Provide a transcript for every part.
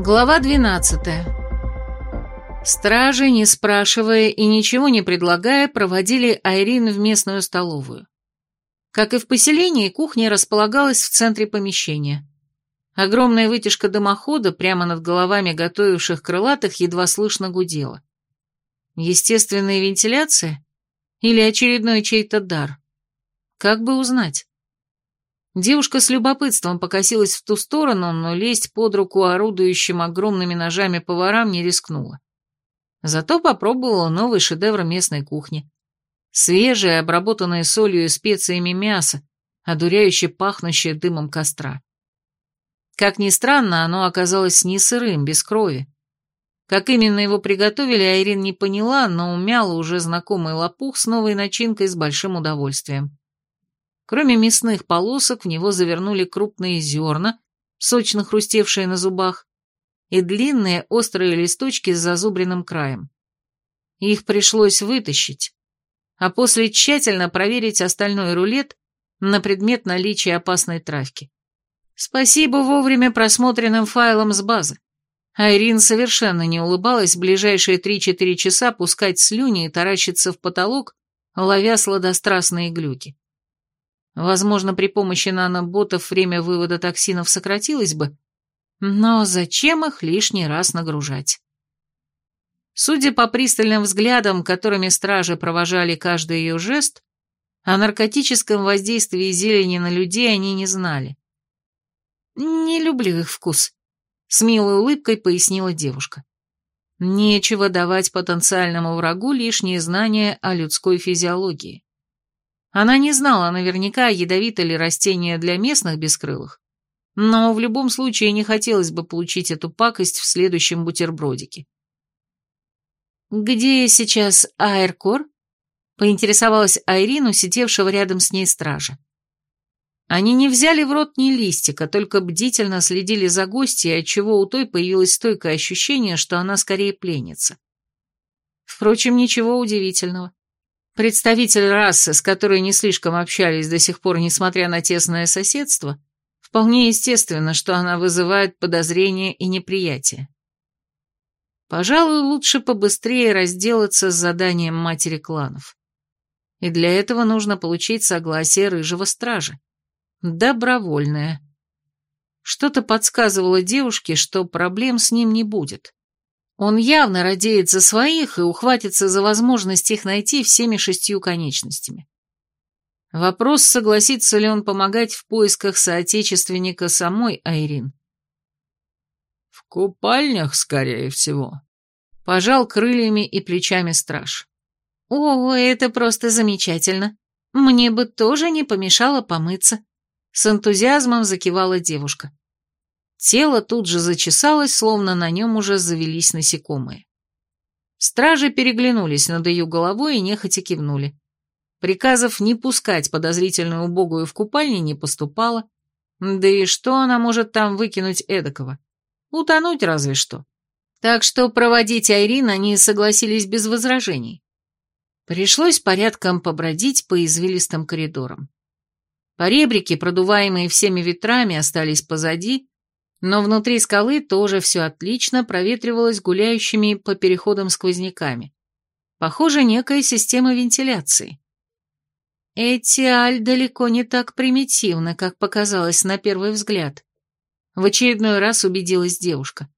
Глава 12 Стражи, не спрашивая и ничего не предлагая, проводили Айрин в местную столовую. Как и в поселении, кухня располагалась в центре помещения. Огромная вытяжка дымохода прямо над головами готовивших крылатых едва слышно гудела. Естественная вентиляция? Или очередной чей-то дар? Как бы узнать? Девушка с любопытством покосилась в ту сторону, но лезть под руку орудующим огромными ножами поварам не рискнула. Зато попробовала новый шедевр местной кухни. Свежее, обработанное солью и специями мясо, одуряюще пахнущее дымом костра. Как ни странно, оно оказалось не сырым, без крови. Как именно его приготовили, Айрин не поняла, но умяла уже знакомый лопух с новой начинкой с большим удовольствием. Кроме мясных полосок, в него завернули крупные зерна, сочно хрустевшие на зубах, и длинные острые листочки с зазубренным краем. Их пришлось вытащить, а после тщательно проверить остальной рулет на предмет наличия опасной травки. Спасибо вовремя просмотренным файлам с базы. Айрин совершенно не улыбалась ближайшие три-четыре часа пускать слюни и таращиться в потолок, ловя сладострастные глюки. Возможно, при помощи наноботов время вывода токсинов сократилось бы, но зачем их лишний раз нагружать? Судя по пристальным взглядам, которыми стражи провожали каждый ее жест, о наркотическом воздействии зелени на людей они не знали. «Не люблю их вкус», — с милой улыбкой пояснила девушка. Нечего давать потенциальному врагу лишние знания о людской физиологии. Она не знала наверняка, ядовито ли растение для местных бескрылых, но в любом случае не хотелось бы получить эту пакость в следующем бутербродике. «Где сейчас Аэркор?» — поинтересовалась Айрину, сидевшего рядом с ней стража. Они не взяли в рот ни листика, только бдительно следили за гостьей, отчего у той появилось стойкое ощущение, что она скорее пленница. Впрочем, ничего удивительного. Представитель расы, с которой не слишком общались до сих пор, несмотря на тесное соседство, вполне естественно, что она вызывает подозрения и неприятие. Пожалуй, лучше побыстрее разделаться с заданием матери кланов. И для этого нужно получить согласие рыжего стража. Добровольное. Что-то подсказывало девушке, что проблем с ним не будет. Он явно радеет за своих и ухватится за возможность их найти всеми шестью конечностями. Вопрос, согласится ли он помогать в поисках соотечественника самой Айрин. «В купальнях, скорее всего», — пожал крыльями и плечами страж. «О, это просто замечательно. Мне бы тоже не помешало помыться», — с энтузиазмом закивала девушка. Тело тут же зачесалось, словно на нем уже завелись насекомые. Стражи переглянулись над ее головой и нехотя кивнули. Приказов не пускать подозрительную убогую в купальне не поступало. Да и что она может там выкинуть эдакого? Утонуть разве что. Так что проводить Айрин они согласились без возражений. Пришлось порядком побродить по извилистым коридорам. Поребрики, продуваемые всеми ветрами, остались позади, но внутри скалы тоже все отлично проветривалось гуляющими по переходам сквозняками. Похоже, некая система вентиляции. Эти аль далеко не так примитивны, как показалось на первый взгляд. В очередной раз убедилась девушка.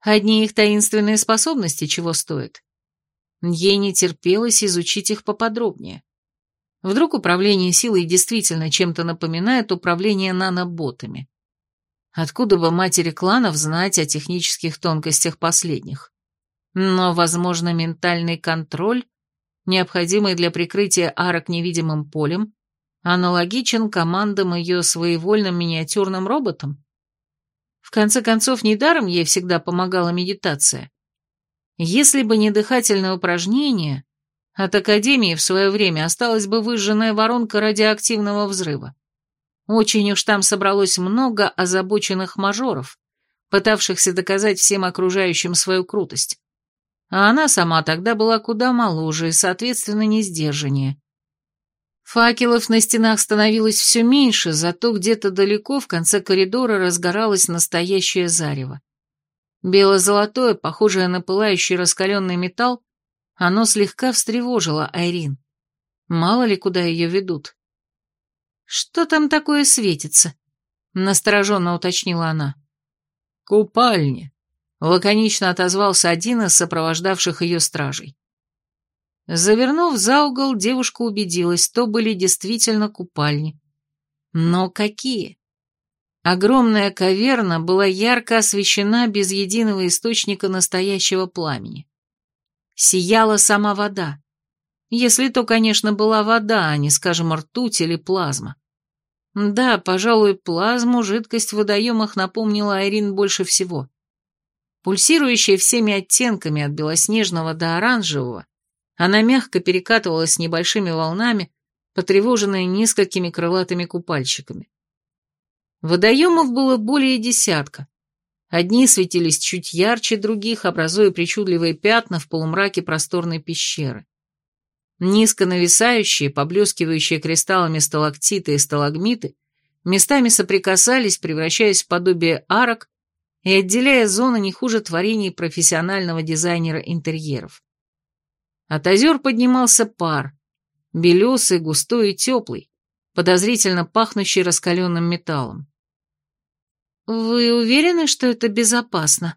Одни их таинственные способности чего стоят. Ей не терпелось изучить их поподробнее. Вдруг управление силой действительно чем-то напоминает управление наноботами. Откуда бы матери кланов знать о технических тонкостях последних? Но, возможно, ментальный контроль, необходимый для прикрытия арок невидимым полем, аналогичен командам ее своевольным миниатюрным роботам? В конце концов, недаром ей всегда помогала медитация. Если бы не дыхательное упражнение, от Академии в свое время осталась бы выжженная воронка радиоактивного взрыва. Очень уж там собралось много озабоченных мажоров, пытавшихся доказать всем окружающим свою крутость. А она сама тогда была куда моложе и, соответственно, не сдержаннее. Факелов на стенах становилось все меньше, зато где-то далеко в конце коридора разгоралось настоящее зарево. Бело-золотое, похожее на пылающий раскаленный металл, оно слегка встревожило Айрин. Мало ли куда ее ведут. «Что там такое светится?» — настороженно уточнила она. «Купальни», — лаконично отозвался один из сопровождавших ее стражей. Завернув за угол, девушка убедилась, то были действительно купальни. Но какие? Огромная каверна была ярко освещена без единого источника настоящего пламени. Сияла сама вода. Если то, конечно, была вода, а не, скажем, ртуть или плазма. Да, пожалуй, плазму жидкость в водоемах напомнила Айрин больше всего. Пульсирующая всеми оттенками от белоснежного до оранжевого, она мягко перекатывалась небольшими волнами, потревоженная несколькими крылатыми купальщиками. Водоемов было более десятка. Одни светились чуть ярче других, образуя причудливые пятна в полумраке просторной пещеры. Низко нависающие, поблескивающие кристаллами сталактиты и сталагмиты местами соприкасались, превращаясь в подобие арок и отделяя зоны не хуже творений профессионального дизайнера интерьеров. От озер поднимался пар, белесый, густой и теплый, подозрительно пахнущий раскаленным металлом. «Вы уверены, что это безопасно?»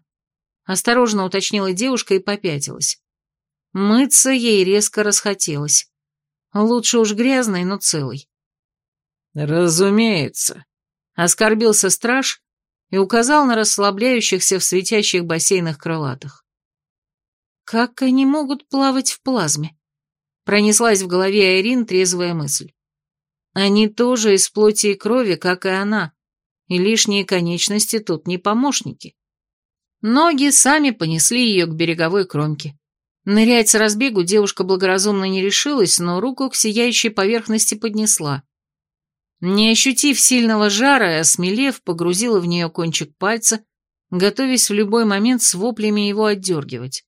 Осторожно уточнила девушка и попятилась. Мыться ей резко расхотелось. Лучше уж грязный, но целый. «Разумеется», — оскорбился страж и указал на расслабляющихся в светящих бассейнах крылатых. «Как они могут плавать в плазме?» Пронеслась в голове Айрин трезвая мысль. «Они тоже из плоти и крови, как и она, и лишние конечности тут не помощники». Ноги сами понесли ее к береговой кромке. Нырять с разбегу девушка благоразумно не решилась, но руку к сияющей поверхности поднесла. Не ощутив сильного жара осмелев, погрузила в нее кончик пальца, готовясь в любой момент с воплями его отдергивать.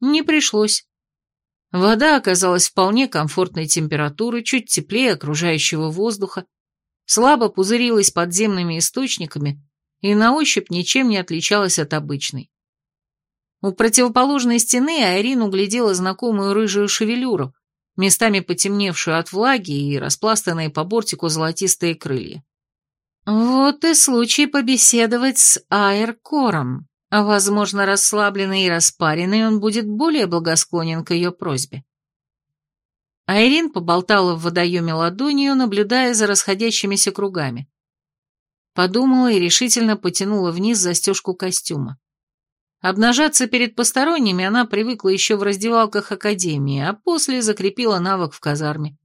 Не пришлось. Вода оказалась вполне комфортной температуры, чуть теплее окружающего воздуха, слабо пузырилась подземными источниками и на ощупь ничем не отличалась от обычной. У противоположной стены Айрин углядела знакомую рыжую шевелюру, местами потемневшую от влаги и распластанные по бортику золотистые крылья. Вот и случай побеседовать с Айркором. Возможно, расслабленный и распаренный он будет более благосклонен к ее просьбе. Айрин поболтала в водоеме ладонью, наблюдая за расходящимися кругами. Подумала и решительно потянула вниз застежку костюма. Обнажаться перед посторонними она привыкла еще в раздевалках Академии, а после закрепила навык в казарме.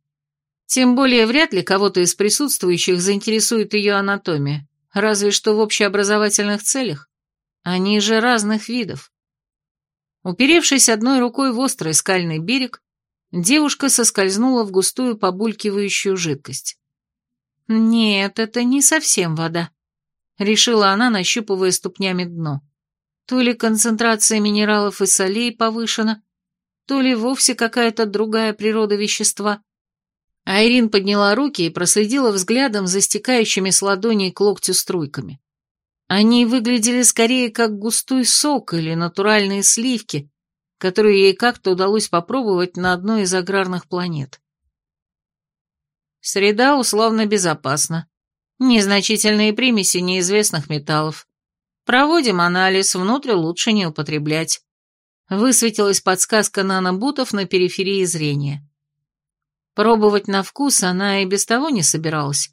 Тем более вряд ли кого-то из присутствующих заинтересует ее анатомия, разве что в общеобразовательных целях. Они же разных видов. Уперевшись одной рукой в острый скальный берег, девушка соскользнула в густую побулькивающую жидкость. «Нет, это не совсем вода», — решила она, нащупывая ступнями дно. То ли концентрация минералов и солей повышена, то ли вовсе какая-то другая природа вещества. Айрин подняла руки и проследила взглядом за стекающими с ладоней к локтю струйками. Они выглядели скорее как густой сок или натуральные сливки, которые ей как-то удалось попробовать на одной из аграрных планет. Среда условно безопасна. Незначительные примеси неизвестных металлов. Проводим анализ, внутрь лучше не употреблять. Высветилась подсказка нанобутов на периферии зрения. Пробовать на вкус она и без того не собиралась,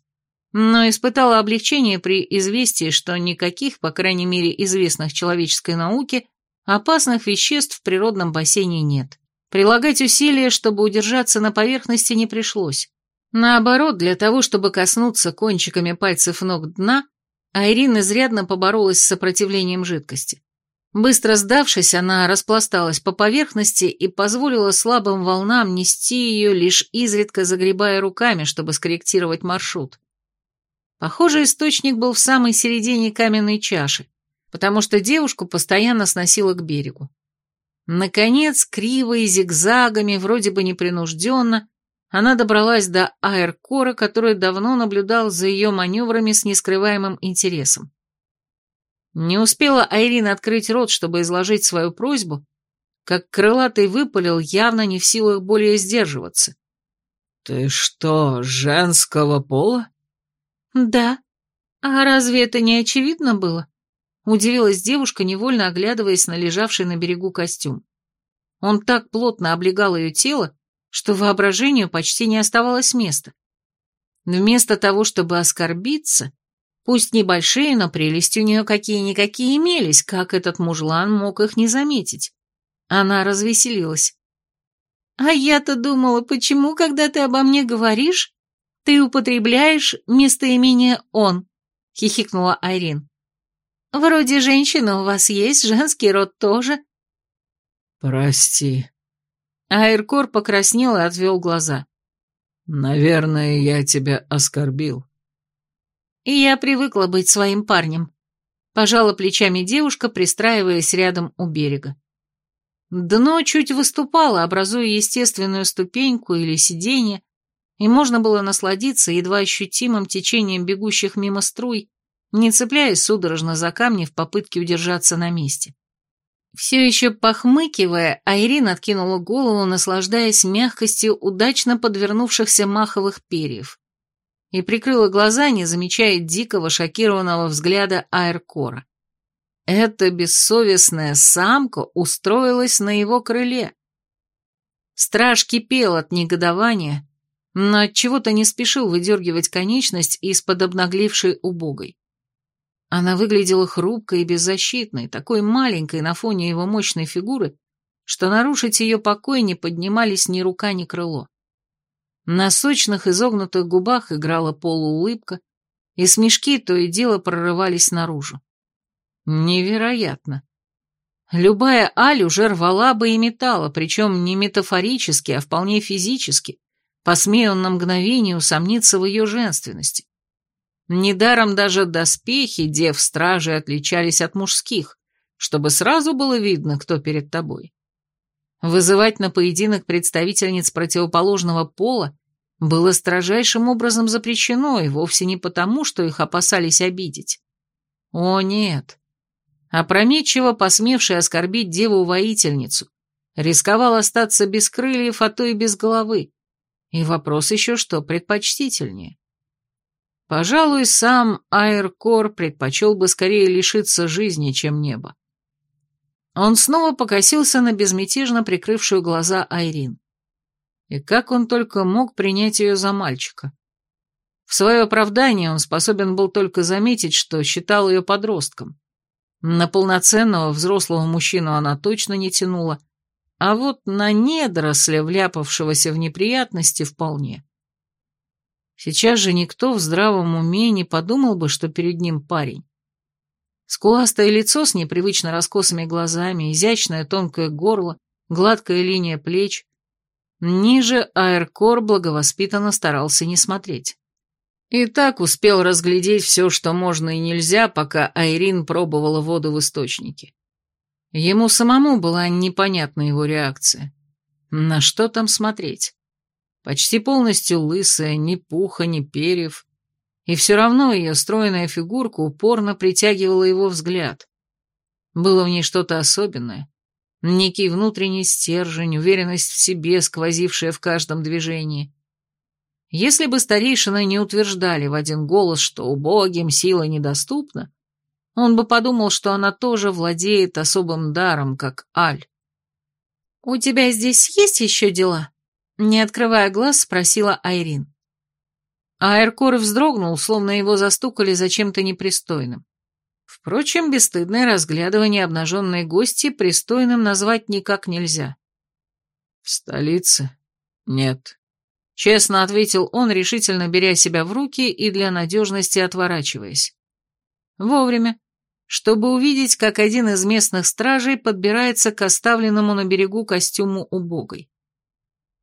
но испытала облегчение при известии, что никаких, по крайней мере, известных человеческой науке, опасных веществ в природном бассейне нет. Прилагать усилия, чтобы удержаться на поверхности, не пришлось. Наоборот, для того, чтобы коснуться кончиками пальцев ног дна, Айрин изрядно поборолась с сопротивлением жидкости. Быстро сдавшись, она распласталась по поверхности и позволила слабым волнам нести ее, лишь изредка загребая руками, чтобы скорректировать маршрут. Похоже, источник был в самой середине каменной чаши, потому что девушку постоянно сносило к берегу. Наконец, криво и зигзагами, вроде бы непринужденно, она добралась до аэркора, который давно наблюдал за ее маневрами с нескрываемым интересом. Не успела Айрин открыть рот, чтобы изложить свою просьбу, как крылатый выпалил, явно не в силах более сдерживаться. «Ты что, женского пола?» «Да. А разве это не очевидно было?» Удивилась девушка, невольно оглядываясь на лежавший на берегу костюм. Он так плотно облегал ее тело, что воображению почти не оставалось места. Вместо того, чтобы оскорбиться, пусть небольшие, но прелести у нее какие-никакие имелись, как этот мужлан мог их не заметить. Она развеселилась. «А я-то думала, почему, когда ты обо мне говоришь, ты употребляешь местоимение «он», — хихикнула Айрин. «Вроде женщина у вас есть, женский род тоже». «Прости». Айркор покраснел и отвел глаза. «Наверное, я тебя оскорбил». «И я привыкла быть своим парнем», — пожала плечами девушка, пристраиваясь рядом у берега. Дно чуть выступало, образуя естественную ступеньку или сиденье, и можно было насладиться едва ощутимым течением бегущих мимо струй, не цепляясь судорожно за камни в попытке удержаться на месте. Все еще похмыкивая, Айрин откинула голову, наслаждаясь мягкостью удачно подвернувшихся маховых перьев, и прикрыла глаза, не замечая дикого шокированного взгляда Айркора. Эта бессовестная самка устроилась на его крыле. Страж кипел от негодования, но от чего то не спешил выдергивать конечность из-под обнаглевшей убогой. Она выглядела хрупкой и беззащитной, такой маленькой на фоне его мощной фигуры, что нарушить ее покой не поднимались ни рука, ни крыло. На сочных изогнутых губах играла полуулыбка, и смешки то и дело прорывались наружу. Невероятно. Любая Аль уже рвала бы и металла, причем не метафорически, а вполне физически, посмея он на мгновение усомниться в ее женственности. Недаром даже доспехи дев стражи отличались от мужских, чтобы сразу было видно, кто перед тобой. Вызывать на поединок представительниц противоположного пола было строжайшим образом запрещено, и вовсе не потому, что их опасались обидеть. О нет, опрометчиво посмевший оскорбить деву-воительницу, рисковал остаться без крыльев, а то и без головы. И вопрос еще что предпочтительнее. Пожалуй, сам Айркор предпочел бы скорее лишиться жизни, чем неба. Он снова покосился на безмятежно прикрывшую глаза Айрин. И как он только мог принять ее за мальчика? В свое оправдание он способен был только заметить, что считал ее подростком. На полноценного взрослого мужчину она точно не тянула, а вот на недоросля, вляпавшегося в неприятности, вполне. Сейчас же никто в здравом уме не подумал бы, что перед ним парень. Скуластое лицо с непривычно раскосыми глазами, изящное тонкое горло, гладкая линия плеч. Ниже Аэркор благовоспитанно старался не смотреть. И так успел разглядеть все, что можно и нельзя, пока Айрин пробовала воду в источнике. Ему самому была непонятна его реакция. На что там смотреть? Почти полностью лысая, ни пуха, ни перьев. И все равно ее стройная фигурка упорно притягивала его взгляд. Было в ней что-то особенное. Некий внутренний стержень, уверенность в себе, сквозившая в каждом движении. Если бы старейшины не утверждали в один голос, что убогим сила недоступна, он бы подумал, что она тоже владеет особым даром, как Аль. «У тебя здесь есть еще дела?» Не открывая глаз, спросила Айрин. Айркор вздрогнул, словно его застукали за чем-то непристойным. Впрочем, бесстыдное разглядывание обнаженной гости пристойным назвать никак нельзя. «В столице? Нет», Честно ответил он, решительно беря себя в руки и для надежности отворачиваясь. Вовремя, чтобы увидеть, как один из местных стражей подбирается к оставленному на берегу костюму убогой.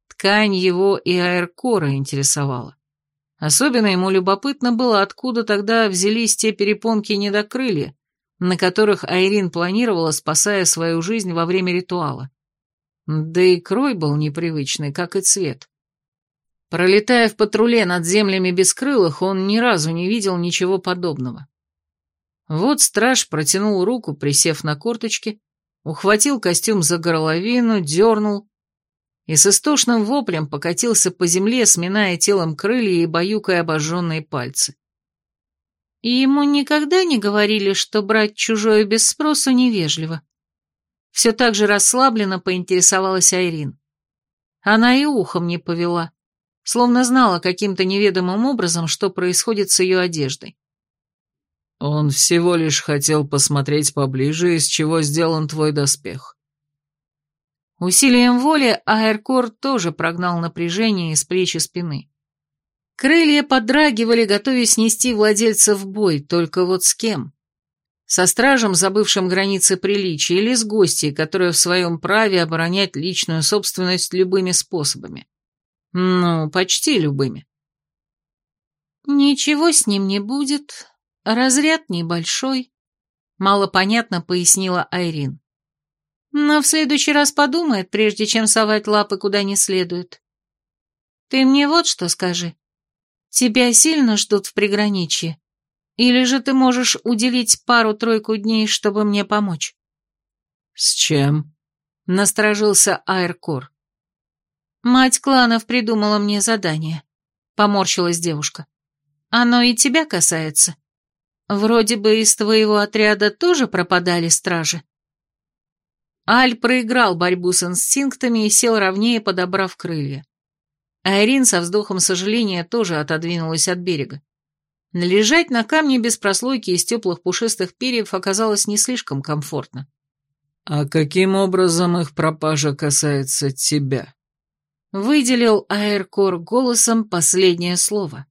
Ткань его и аэркора интересовала. Особенно ему любопытно было, откуда тогда взялись те перепонки недокрылья, на которых Айрин планировала, спасая свою жизнь во время ритуала. Да и крой был непривычный, как и цвет. Пролетая в патруле над землями бескрылых, он ни разу не видел ничего подобного. Вот страж протянул руку, присев на корточки, ухватил костюм за горловину, дернул и с истошным воплем покатился по земле, сминая телом крылья и баюкая обожженные пальцы. И ему никогда не говорили, что брать чужое без спросу невежливо. Все так же расслабленно поинтересовалась Айрин. Она и ухом не повела, словно знала каким-то неведомым образом, что происходит с ее одеждой. Он всего лишь хотел посмотреть поближе, из чего сделан твой доспех. Усилием воли Аэркор тоже прогнал напряжение из плеч и спины. Крылья подрагивали, готовясь нести владельца в бой, только вот с кем? Со стражем, забывшим границы приличия, или с гостьей, которая в своем праве оборонять личную собственность любыми способами? Ну, почти любыми. «Ничего с ним не будет, разряд небольшой», — малопонятно пояснила Айрин. «Но в следующий раз подумает, прежде чем совать лапы куда не следует. Ты мне вот что скажи. Тебя сильно ждут в приграничье? Или же ты можешь уделить пару-тройку дней, чтобы мне помочь?» «С чем?» — насторожился Айркор. «Мать кланов придумала мне задание», — поморщилась девушка. «Оно и тебя касается. Вроде бы из твоего отряда тоже пропадали стражи». Аль проиграл борьбу с инстинктами и сел ровнее, подобрав крылья. Айрин со вздохом сожаления тоже отодвинулась от берега. Лежать на камне без прослойки из теплых пушистых перьев оказалось не слишком комфортно. «А каким образом их пропажа касается тебя?» Выделил Аэркор голосом последнее слово.